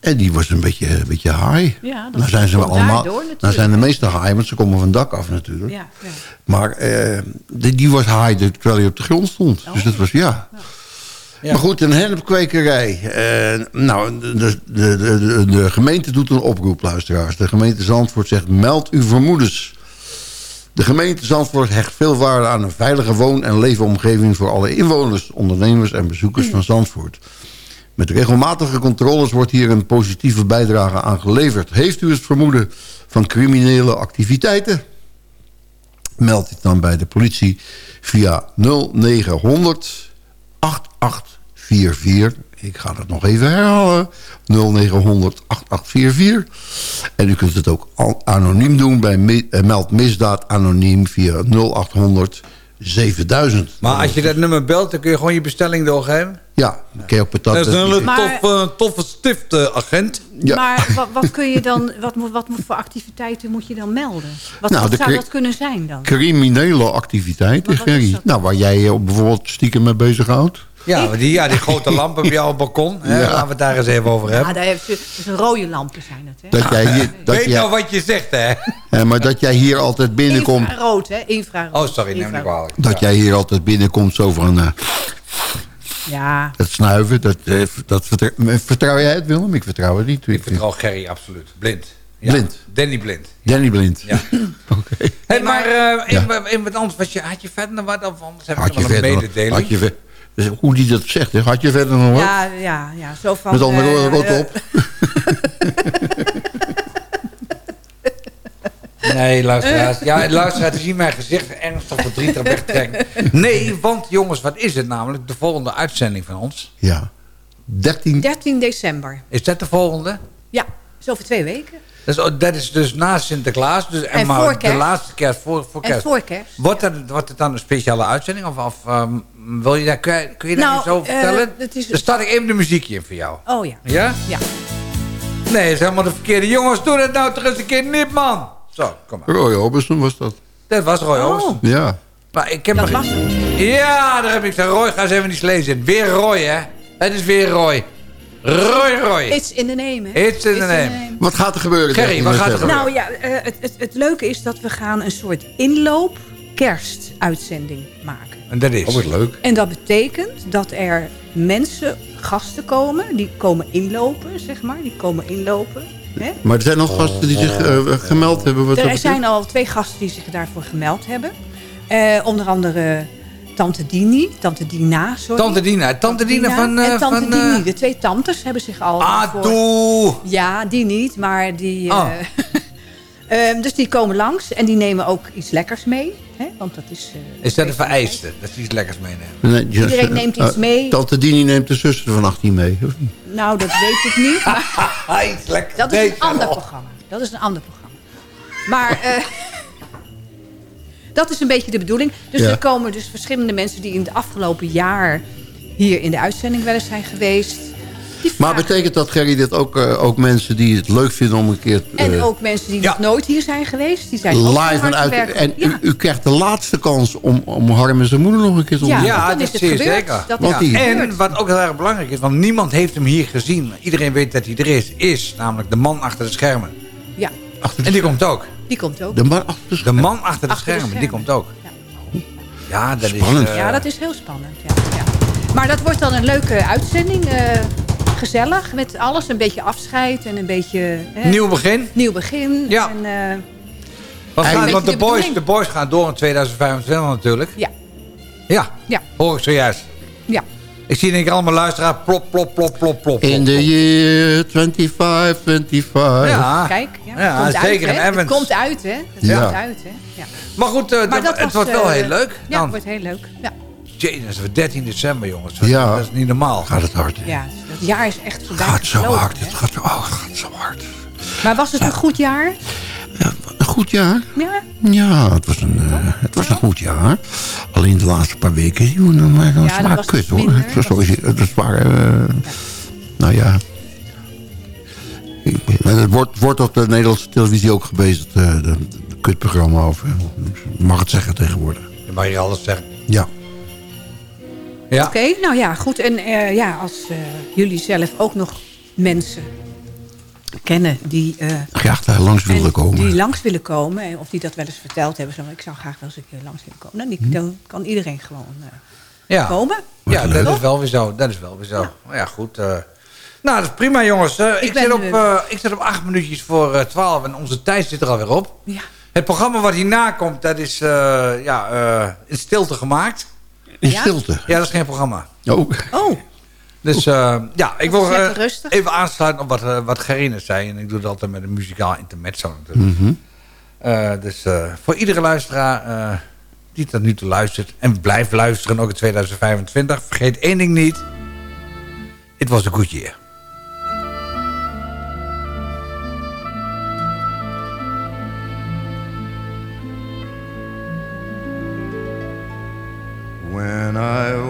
En die was een beetje, een beetje high. Ja, dat nou zijn ze komt allemaal. daardoor natuurlijk. Nou zijn de meeste high, want ze komen van het dak af natuurlijk. Ja, ja. Maar eh, die, die was high terwijl hij op de grond stond. Dus dat was ja. Ja. Maar goed, een hennepkwekerij. Eh, nou, de, de, de, de, de gemeente doet een oproep, luisteraars. De gemeente Zandvoort zegt, meld uw vermoedens. De gemeente Zandvoort hecht veel waarde aan een veilige woon- en leefomgeving... voor alle inwoners, ondernemers en bezoekers van Zandvoort. Met regelmatige controles wordt hier een positieve bijdrage aan geleverd. Heeft u het vermoeden van criminele activiteiten? Meld dit dan bij de politie via 0900 8844. Ik ga dat nog even herhalen. 0900 8844. En u kunt het ook anoniem doen bij eh, Meld Misdaad Anoniem via 0800 7000. Maar als je dat nummer belt, dan kun je gewoon je bestelling doorgeven. Ja, dan kun je op patat... Dat is een Maar- toffe, toffe stift, eh, agent. Ja. Maar wat, wat kun je dan, wat, moet- wat voor activiteiten moet je dan melden? Wat, Nou, wat zou dat kunnen zijn dan? Criminele activiteiten, Gerry. Nou, waar jij je op bijvoorbeeld stiekem mee bezighoudt. Ja, die, ja, die grote lamp op jouw balkon. Hè, Ja. Laten we het daar eens even over Ja, hebben. daar heeft dus een rode lampen zijn het, hè? Dat jij, hier- dat Weet jij, nou wat je zegt, hè? maar dat jij hier altijd binnenkomt... Infrarood, hè? Infrarood. Oh, sorry, neem me niet Infrarood. kwalijk. Dat jij hier altijd binnenkomt zo van... eh, Ja, dat snuiven, dat, eh, dat vertrouw, vertrouw jij het, Willem? Ik vertrouw het niet. Ik vertrouw Gerry, absoluut. Blind. Ja. Blind. Danny Blind. Danny Blind. Ja. Oké. Hey, maar eh, in, in wat anders, was je, had je verder nog wat? Of anders heb Had nog je wel een nog- mededeling? had je dus hoe die dat zegt, hè? had je verder nog wat? ja, ja, ja, zo van... Met andere eh, rot eh, op. Nee, luisteraars. Ja, luisteraars, zien mijn gezicht ernstig verdrietig wegtrekken. Nee, want jongens, wat is het namelijk? De volgende uitzending van ons. Ja. 13... 13 december. Is dat de volgende? Ja, is over twee weken. Dat is, dat is dus na Sinterklaas. Dus, en En maar voor de kerst. laatste kerst voor, voor En kerst. voor kerst. Wordt, het, wordt het dan een speciale uitzending? Of, of ehm, wil je daar, kun, je, kun je daar Nou, iets over eh, vertellen? is- Dan start ik even de muziekje in voor jou. Oh ja. Ja? Ja. Nee, dat is helemaal de verkeerde. Jongens, doe dat nou toch eens een keer niet, man. Zo, kom maar. Roy Orbison was dat. Dat was Roy Oh. Orbison. Ja. Maar ik heb Dat was. Ja, daar heb ik gezegd. Roy, ga eens even die slee zitten. Weer Roy, hè? Het is weer Roy. Roy, Roy. It's in the name, hè? It's in the name. Wat gaat er gebeuren? Gerry, 13 wat gaat er december? Nou ja, eh, het, het, het leuke is dat we gaan een soort inloop kerstuitzending maken. En dat is. Oh, wat leuk. En dat betekent dat er mensen, gasten komen, die komen inlopen, zeg maar. Die komen inlopen. Hè? Maar er zijn nog gasten die zich eh, gemeld hebben. Wat Er zijn al twee gasten die zich daarvoor gemeld hebben. Eh, onder andere Tante Dini, Tante Dina, sorry. Tante Dina. Tante Dina van... eh, en Tante van, Dini. eh, De twee tantes hebben zich al... Ah, voor- doe. Ja, die niet, maar die... Oh. eh, ehm, dus die komen langs en die nemen ook iets lekkers mee. Hè? Want dat is... eh, Is dat een vereiste? Dat ze iets lekkers meenemen. Nee, Iedereen eh, neemt iets eh, mee. Tante Dini neemt de zuster van 18 mee. of niet? Nou, dat weet ik niet. Maar iets lekkers. dat is een ander programma. Dat is een ander programma. Maar... eh, dat is een beetje de bedoeling. Dus Ja. er komen dus verschillende mensen die in het afgelopen jaar hier in de uitzending wel eens zijn geweest. Maar betekent dat, Gerry, dat ook, eh, ook mensen die het leuk vinden om een keer... En eh, ook mensen die nog nooit hier zijn geweest. Die zijn live en uit. En ja. u, u krijgt de laatste kans om, om Harm en zijn moeder nog een keer te ontmoeten. Ja, dat is het zeer gebeurd. zeker. Dat Want is. En wat ook heel erg belangrijk is, want niemand heeft hem hier gezien. Iedereen weet dat hij er is. Is namelijk de man achter de schermen. Ja, En die komt ook. Die komt ook. De man achter de De man achter de Achter de schermen, die schermen. komt ook. Ja, dat Spannend. is... eh, Ja, dat is heel spannend. Ja, ja. Maar dat wordt dan een leuke uitzending. eh, gezellig, met alles. Een beetje afscheid en een beetje... hè, Nieuw begin. Nieuw begin. Ja. En, eh, Want, gaan- de, de boys, de boys gaan door in 2025 natuurlijk. Ja. Ja, Ja. hoor ik zojuist. Ja. Ik zie in één keer allemaal luisteraars. Plop, plop, plop, plop, plop. In the year 25, 25. Ja. Kijk, ja, Ja, het komt zeker uit, hè? Het komt uit, hè? Het Ja. komt uit, hè? Ja. Maar goed, eh, Maar dat- dat het was, wordt wel eh, heel leuk. Ja, Dan, het wordt heel leuk. Ja, dat weer 13 december, jongens. Ja. Dat is niet normaal. Gaat het hard. hè? ja dat jaar is echt voorbij Gaat zo hard. hè? Het gaat, oh, het gaat zo hard. Maar was het een goed jaar? Een goed jaar. Ja. Ja, het was een, eh, het was een goed jaar. Alleen de laatste paar weken, dan waren we Ja, dat zwaar was kut hoor. minder. Het was sowieso, het was zwaar, eh, nou ja. Ik- Het wordt, wordt op de Nederlandse televisie ook gebezigd, eh, de, de kutprogramma over. Ik mag het zeggen tegenwoordig. Je mag hier alles zeggen. Ja. Ja. Oké, nou ja, goed. En eh, ja, als eh, jullie zelf ook nog mensen kennen die, eh, Graag daar langs willen en komen. die langs willen komen... en of die dat wel eens verteld hebben... zo, ik zou graag wel eens een keer langs willen komen... dan, die, dan kan iedereen gewoon eh, Ja. komen. Ja, leuk. dat is wel weer zo. Dat is wel weer zo. Maar ja, goed. eh. nou, dat is prima, jongens. Eh, ik, ben, zit op, eh, eh, ik zit op acht minuutjes voor eh, twaalf en onze tijd zit er alweer op. Ja. Het programma wat hierna komt, dat is eh, ja, eh, in stilte gemaakt. In Ja? stilte. Ja, dat is geen programma. Oh. Oh, Dus eh, ja, ik wil eh, even aansluiten op wat, eh, wat Gerine zei. En ik doe dat altijd met een muzikaal intermezzo natuurlijk. Mhm. Eh, dus eh, voor iedere luisteraar eh, die tot nu toe luistert... en blijft luisteren ook in 2025... vergeet één ding niet. Het was een goed year. When I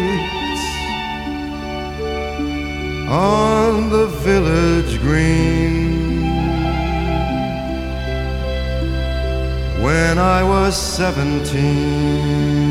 on the village green. When I was seventeen.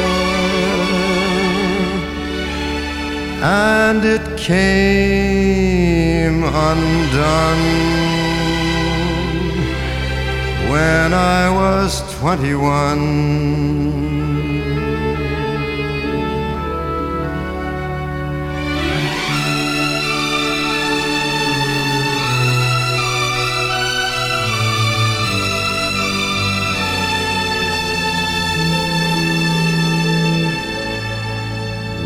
And it came undone when I was 21.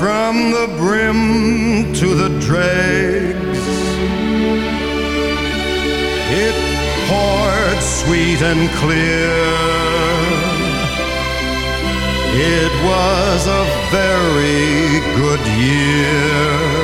From the brim to the dregs, it poured sweet and clear. It was a very good year.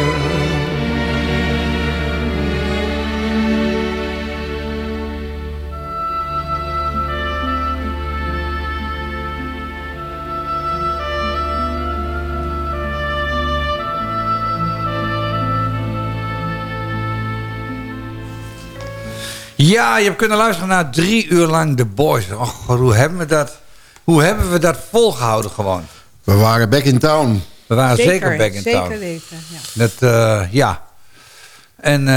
Ja, je hebt kunnen luisteren naar drie uur lang The Boys. Och, hoe hebben we dat, hoe hebben we dat volgehouden gewoon? We waren back in town. We waren zeker, Zeker, back in zeker town. weten, ja. Dat, eh, ja. En, eh,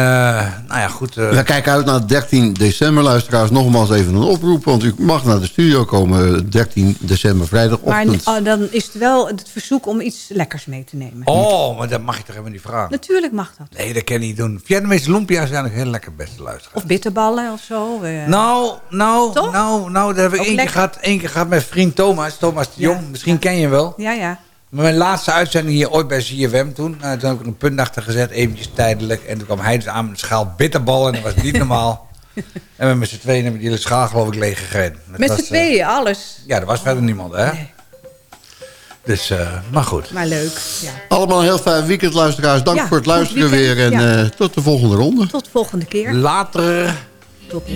nou ja, goed. eh, We kijken uit naar 13 december, luisteraars. Nogmaals even een oproep, want u mag naar de studio komen 13 december, Maar vrijdagochtend. oh, dan is het wel het verzoek om iets lekkers mee te nemen. oh, maar dat mag je toch helemaal niet vragen? Natuurlijk mag dat. Nee, dat kan je niet doen. Vietnamese lumpia zijn ook heel lekker, beste luisteraars. Of bitterballen of zo. eh. Nou, nou, nou, nou, dat heb ik Ook één keer, gehad, één keer gehad met vriend Thomas. Thomas de Ja, Jong, misschien ken je hem wel. Ja, ja. Maar mijn laatste uitzending hier ooit bij CFM toen. Nou, toen heb ik een punt achter gezet, eventjes tijdelijk. En toen kwam hij dus aan met een schaal bitterballen. En dat was niet normaal. En we met z'n tweeën hebben die hele schaal geloof ik leeg gegeten. Dat Met z'n eh, tweeën, alles. ja, er was verder niemand, hè? Dus, eh, maar goed. Maar leuk. Ja. Allemaal een heel fijn weekend, luisteraars. Dank Ja, voor het luisteren weekend, weer. En ja. eh, tot de volgende ronde. Tot de volgende keer. Later. Tot Tot